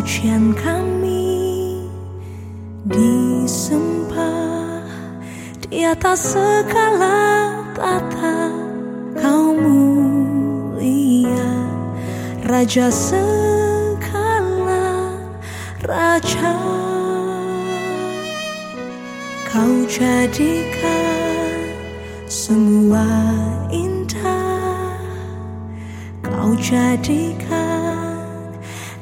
pujian kami disembah di atas segala tata kau mulia. Raja segala raja kau jadikan semua indah. Kau jadikan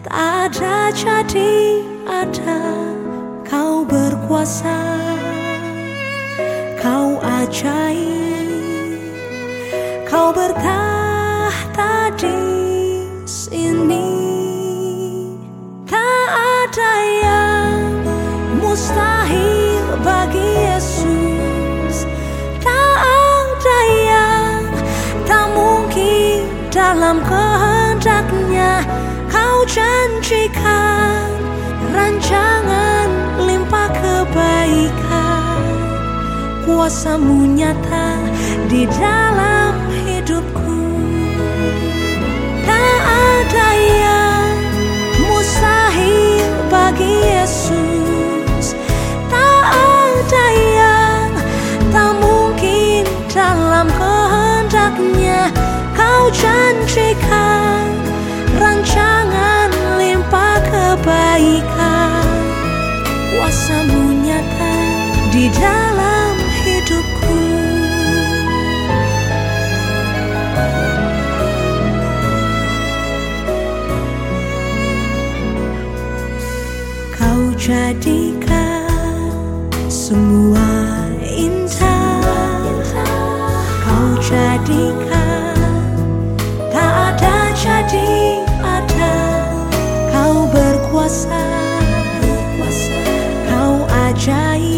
tak ada jadi ada. Kau berkuasa kau ajaib kau bertahta di sini tak ada yang mustahil bagi Yesus. Tak ada yang tak mungkin dalam kau janjikan rancangan limpah kebaikan. Kuasamu nyata di dalam hidupku. Tak ada yang mustahil bagi Yesus. Tak ada yang tak mungkin dalam kehendaknya kau janjikan kuasamu nyata di dalam hidupku. Kau jadikan semua indah. Kau jadikan tak ada jadi ada. Kau berkuasa ajaib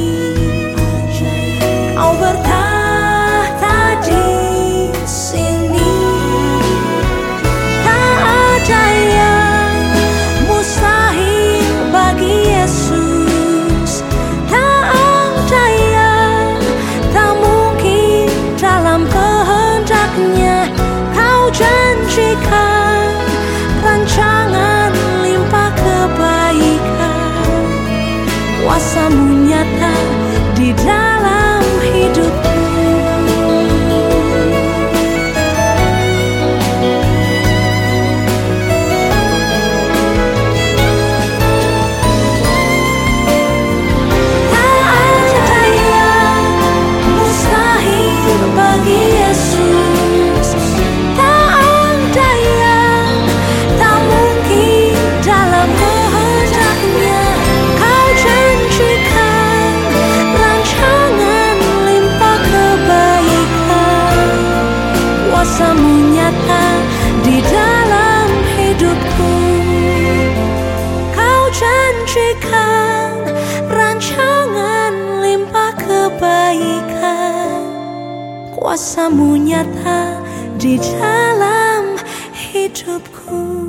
Kuasamu nyata di dalam hidupku. Kau janjikan rancangan limpah kebaikan. Kuasamu nyata di dalam hidupku